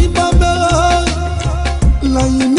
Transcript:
Liba Berat lying.